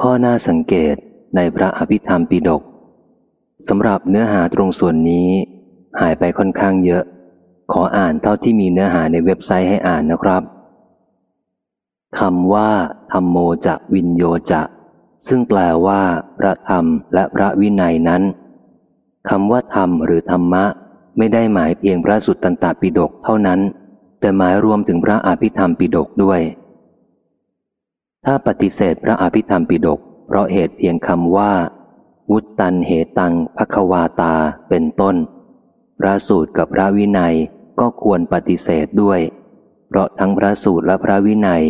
ข้อน่าสังเกตในพระอภิธรรมปิฎกสำหรับเนื้อหาตรงส่วนนี้ หายไปค่อนข้างเยอะ ขออ่านเท่าที่มีเนื้อหาในเว็บไซต์ให้อ่านนะครับคำว่า ธรรมโมจะวินโยจะซึ่งแปลว่าพระธรรมและพระวินัยนั้นคำว่าธรรมหรือธรรมะ ไม่ได้หมายเพียงพระสุตตันตปิฎกเท่านั้น แต่หมายรวมถึงพระอภิธรรมปิฎกด้วย ถ้าปฏิเสธพระอภิธรรมปิฎกเพราะเหตุเพียงคำว่า วุตตันเหตังภควาตาเป็นต้น พระสูตรกับพระวินัยก็ควรปฏิเสธด้วย เพราะทั้งพระสูตรและพระวินัย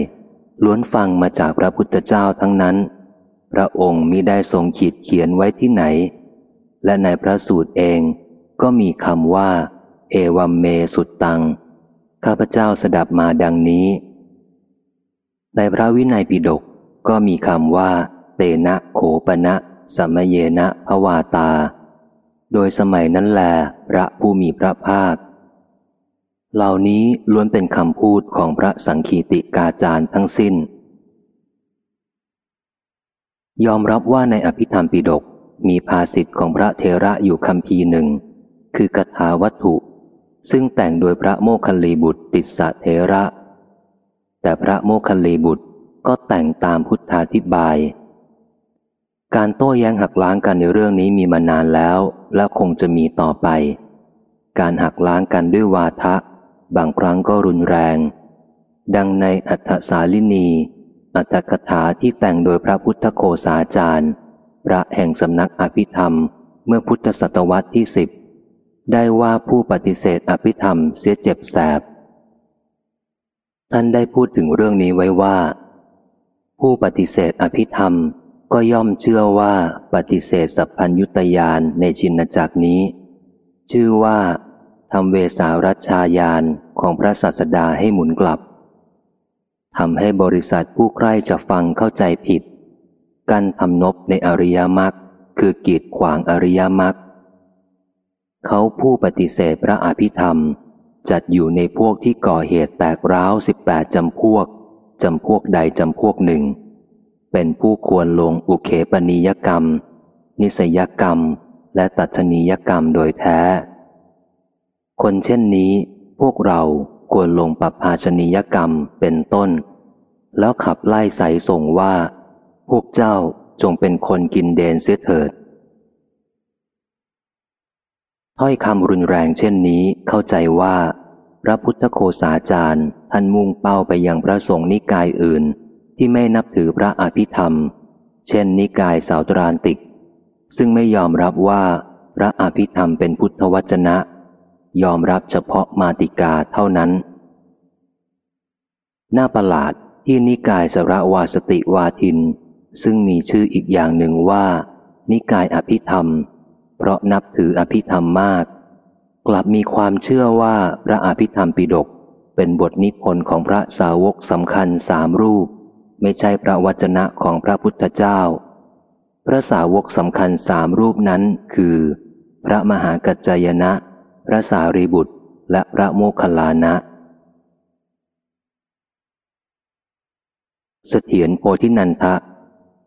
ล้วนฟังมาจากพระพุทธเจ้าทั้งนั้น พระองค์มิได้ทรงขีดเขียนไว้ที่ไหน และในพระสูตรเองก็มีคำว่า เอวัมเมสุตตัง ข้าพเจ้าสดับมาดังนี้ ในพระวินัยปิฎกก็มีคำว่า เตนะโขปณะสัมเยนะภวาตา โดยสมัยนั้นแลพระผู้มีพระภาค เหล่านี้ล้วนเป็นคำพูดของพระสังคีติกาจารย์ทั้งสิ้น ยอมรับว่าในอภิธรรมปิฎกมีภาษิตของพระเทระอยู่คำพีหนึ่ง คือกถาวัตถุ ซึ่งแต่งโดยพระโมคคัลลีบุตรติสสะเทระ แต่พระโมคคัลลีบุตรก็แต่งตามพุทธาธิบาย การโต้แย้งหักล้างกันในเรื่องนี้มีมานานแล้ว และคงจะมีต่อไป การหักล้างกันด้วยวาทะ บางครั้งก็รุนแรง ดังในอัฏฐสาลินี อัตถกถาที่แต่งโดยพระพุทธโคสาจารย์ พระแห่งสำนักอภิธรรม เมื่อพุทธศตวรรษที่สิบได้ว่าผู้ปฏิเสธอภิธรรมเสียเจ็บแสบ ท่านได้พูดถึงเรื่องนี้ไว้ว่า ผู้ปฏิเสธอภิธรรมก็ย่อมเชื่อว่าปฏิเสธสัพพัญยุตยานในชินจักนี้ ชื่อว่าทำเวสารัชายานของพระศาสดาให้หมุนกลับทำให้บริษัทผู้ใกล้จะฟังเข้าใจผิด กันทำนบในอริยมรรคคือกีดขวางอริยมรรคเขาผู้ปฏิเสธพระอภิธรรม จัดอยู่ในพวกที่ก่อเหตุแตกร้าวสิบแปดจำพวก จำพวกใดจำพวกหนึ่ง เป็นผู้ควรลงอุเคปนิยกรรม นิสยกรรม และตัชนียกรรมโดยแท้ คนเช่นนี้ พวกเราควรลงปรับภาชนียกรรมเป็นต้น แล้วขับไล่ใสส่งว่า พวกเจ้าจงเป็นคนกินเดนเสียเถิดถ้อยคำรุนแรงเช่นนี้เข้าใจว่า พระพุทธโคสาจารย์ ท่านมุ่งเป้าไปยังพระสงฆ์นิกายอื่น ที่ไม่นับถือพระอภิธรรม เช่น นิกายสาวตรานติก ซึ่งไม่ยอมรับว่าพระอภิธรรมเป็นพุทธวจนะ ยอมรับเฉพาะมาติกาเท่านั้น หน้าประหลาดที่นิกายสระวาสติวาทิน ซึ่งมีชื่ออีกอย่างหนึ่งว่า นิกายอภิธรรม เพราะนับถืออภิธรรมมาก กลับมีความเชื่อว่าพระอภิธรรมปิฎกเป็นบทนิพนธ์ของพระสาวกสำคัญสามรูป ไม่ใช่พระวจนะของพระพุทธเจ้า พระสาวกสำคัญสามรูปนั้นคือ พระมหากัจจายนะ พระสารีบุตร และพระโมคคัลลานะเสถียรโพธินันทะ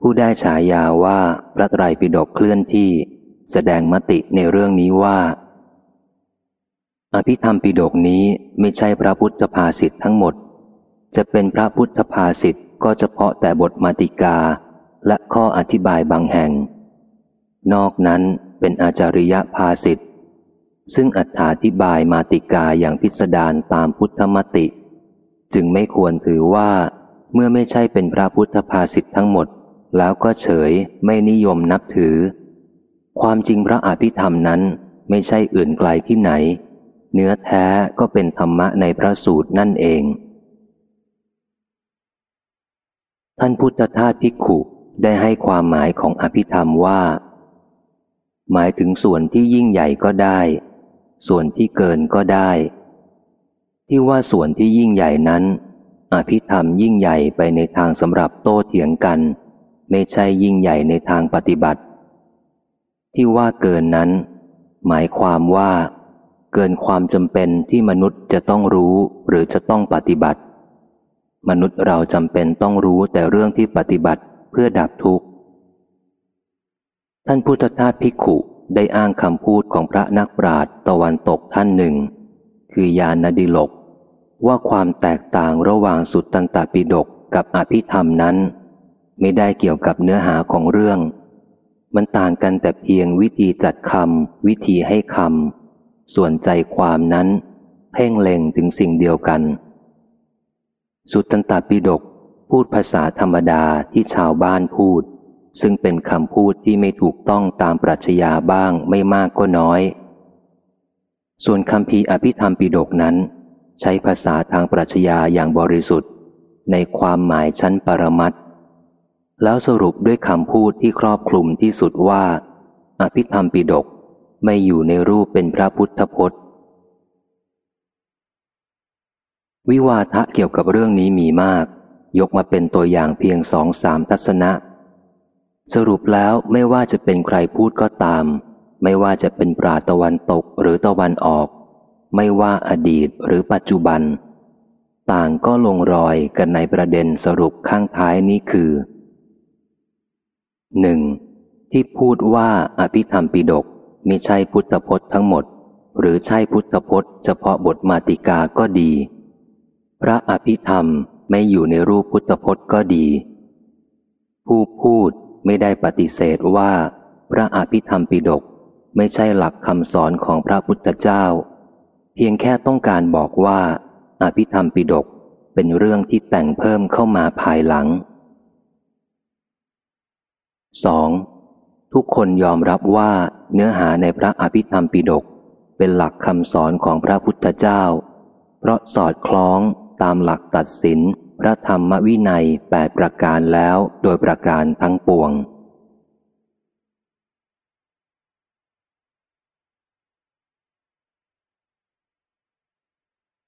ผู้ได้ฉายาว่าพระไตรปิฎกเคลื่อนที่ แสดงมติในเรื่องนี้ว่า อภิธรรมปิฎกนี้ไม่ใช่พระพุทธภาษิตทั้งหมด จะเป็นพระพุทธภาษิตก็เฉพาะแต่บทมาติกา และข้ออธิบายบางแห่ง นอกนั้นเป็นอาจาริยภาษิตซึ่งอธิบายมาติกาอย่างพิสดารตามพุทธมติ จึงไม่ควรถือว่าเมื่อไม่ใช่เป็นพระพุทธภาษิตทั้งหมด แล้วก็เฉยไม่นิยมนับถือ ความจริงพระอภิธรรมนั้นไม่ใช่อื่นไกลที่ไหน เนื้อแท้ก็เป็นธรรมะในพระสูตรนั่นเอง ท่านพุทธทาสภิกขุได้ให้ความหมายของอภิธรรมว่า หมายถึงส่วนที่ยิ่งใหญ่ก็ได้ ส่วนที่เกินก็ได้ ที่ว่าส่วนที่ยิ่งใหญ่นั้น อภิธรรมยิ่งใหญ่ไปในทางสำหรับโต้เถียงกัน ไม่ใช่ยิ่งใหญ่ในทางปฏิบัติ ที่ว่าเกินนั้น หมายความว่า เกินความจำเป็นที่มนุษย์จะต้องรู้หรือจะต้องปฏิบัติ มนุษย์เราจำเป็นต้องรู้แต่เรื่องที่ปฏิบัติเพื่อดับทุกข์ ท่านพุทธทาสพิกขุได้อ้างคำพูดของพระนักปราชญ์ตะวันตกท่านหนึ่ง คือยานดิลก ว่าความแตกต่างระหว่างสุตตันตปิฎกกับอภิธรรมนั้น ไม่ได้เกี่ยวกับเนื้อหาของเรื่อง มันต่างกันแต่เพียงวิธีจัดคำวิธีให้คำ ส่วนใจความนั้น เพ่งเล็งถึงสิ่งเดียวกัน สุตตันตปิฎกพูดภาษาธรรมดาที่ชาวบ้านพูด ซึ่งเป็นคำพูดที่ไม่ถูกต้องตามปรัชญาบ้างไม่มากก็น้อย ส่วนคำพีอภิธรรมปิฎกนั้น ใช้ภาษาทางปรัชญาอย่างบริสุทธิ์ ในความหมายชั้นปรมัตแล้วสรุปด้วยคำพูดที่ครอบคลุมที่สุดว่า อภิธรรมปิฎก ไม่อยู่ในรูปเป็นพระพุทธพจน์ วิวาทะเกี่ยวกับเรื่องนี้มีมาก ยกมาเป็นตัวอย่างเพียงสองสามทัศนะ สรุปแล้วไม่ว่าจะเป็นใครพูดก็ตาม ไม่ว่าจะเป็นปราตะวันตกหรือตะวันออก ไม่ว่าอดีตหรือปัจจุบัน ต่างก็ลงรอยกันในประเด็นสรุปข้างท้ายนี้คือหนึ่งที่พูดว่าอภิธรรมปิดก ม่ใช่พุทธพจน์ทั้งหมด หรือใช่พุทธพจน์เฉพาะบทมาติกาก็ดี พระอภิธรรมไม่อยู่ในรูปพุทธพจน์ก็ดี ผู้พูดไม่ได้ปฏิเสธว่า พระอภิธรรมปิฎกไม่ใช่หลักคำสอนของพระพุทธเจ้า เพียงแค่ต้องการบอกว่า อภิธรรมปิฎกเป็นเรื่องที่แต่งเพิ่มเข้ามาภายหลัง 2. ทุกคนยอมรับว่าเนื้อหาในพระอภิธรรมปิฎกเป็นหลักคำสอนของพระพุทธเจ้า เพราะสอดคล้องตามหลักตัดสิน พระธรรมวินัยแปดประการแล้วโดยประการทั้งปวง